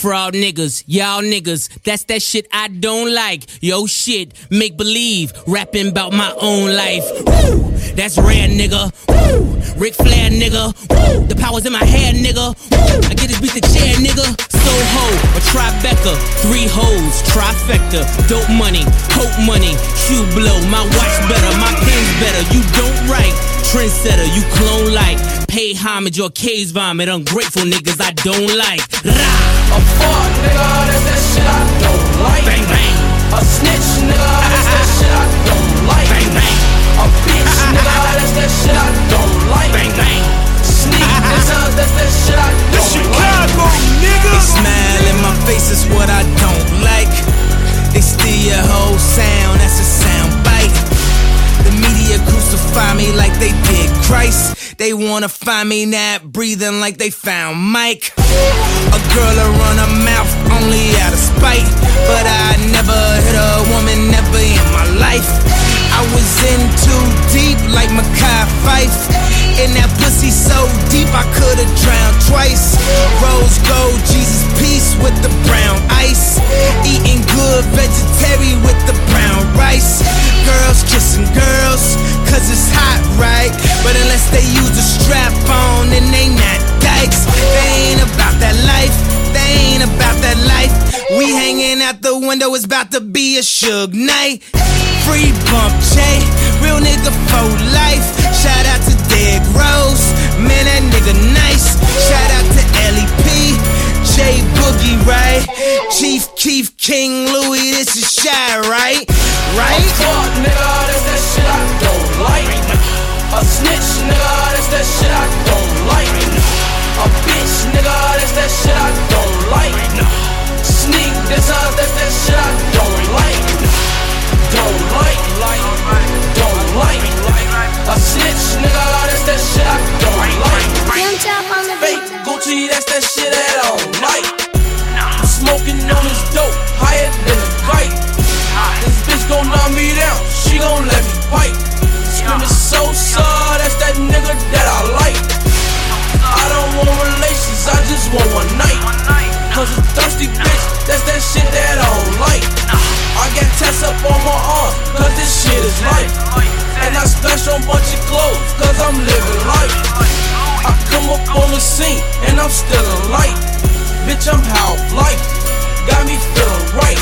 Fraud niggas, y'all niggas, that's that shit I don't like. Yo shit, make believe, rapping about my own life. Woo! That's rare, nigga. Woo! Ric Flair, nigga. Woo! The power's in my hair, nigga. Woo! I get this beat the chair, nigga. Soho, a Tribeca, three hoes, trifecta, dope money, hope money, shoe blow, my watch better, my pen's better. You don't write, trendsetter, you clone like, pay homage or case vomit, ungrateful niggas I don't like. Rah! A fuck nigga, that's that shit I don't like. Bang bang, A snitch nigga, that's that shit I don't like. bang bang, A bitch nigga, that's that shit I don't like. bang bang. Sneak nigga, that's that shit I don't Chicago, nigga. They smile in my face is what I don't like. They steal your whole sound, that's a sound bite. The media crucify me like they did Christ. They wanna find me not breathing like they found Mike. A girl will run her mouth only out of spite. But I never hit a woman, never in my life. I was in too deep like Mekhi Fife. In that pussy so deep I could've drowned twice. Rose gold, Jesus peace with the brown ice. Eating good vegetarian with the brown rice. Girls kissing girls, cause it's hot, right? But unless they use We hanging out the window, it's about to be a Suge night. Free bump, J, real nigga for life. Shout out to Derrick Rose, man, that nigga nice. Shout out to LEP, J Boogie, right? Chief Keef King Louie, this is shy, right? Right? Fuck nigga, Splash on bunch of clothes, cause I'm living life. I come up on the scene, and I'm still a light. Bitch, I'm half life. Got me feeling right.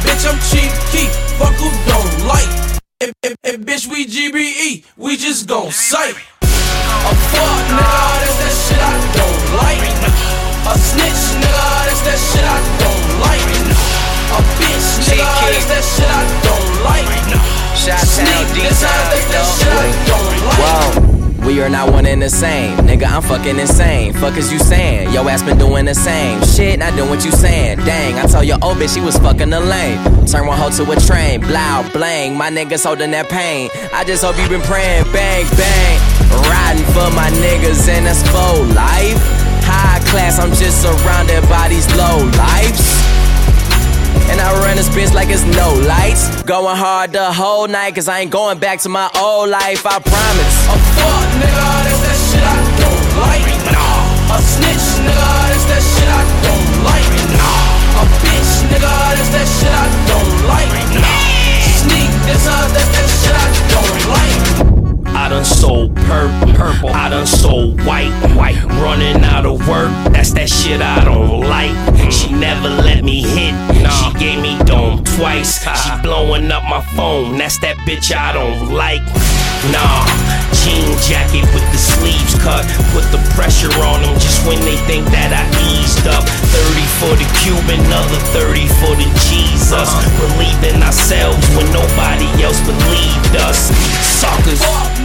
Bitch, I'm cheap key. Fuck who don't like. And, and, and bitch, we GBE. We just gon' sight. A fuck nigga, that's that shit I don't like. A snitch nigga, that's that shit I don't like. A bitch nigga, that's that shit I don't like. Nigga, Whoa. We are not one and the same. Nigga, I'm fucking insane. Fuck is you saying? Yo ass been doing the same. Shit, not doing what you saying. Dang, I told your old bitch she was fucking the lane. Turn one hoe to a train. Blow, blang. My niggas holding that pain. I just hope you been praying. Bang, bang. Riding for my niggas and that's for life. High class, I'm just surrounded by this bitch like it's no lights. Going hard the whole night, cause I ain't going back to my old life, I promise. A fuck nigga, that's that shit I don't like. Nah. A snitch nigga, that's that shit I don't like. Nah. A bitch nigga, that's that white. Running out of work, that's that shit I don't like. She mm. never let me hit, she gave me dome twice. She blowing up my phone, that's that bitch I don't like. Nah, jean jacket with the sleeves cut. Put the pressure on them just when they think that I eased up. 30 for the Cuban, another 30 for the Jesus. Uh-huh. Believe in ourselves when nobody else believed us. Suckers.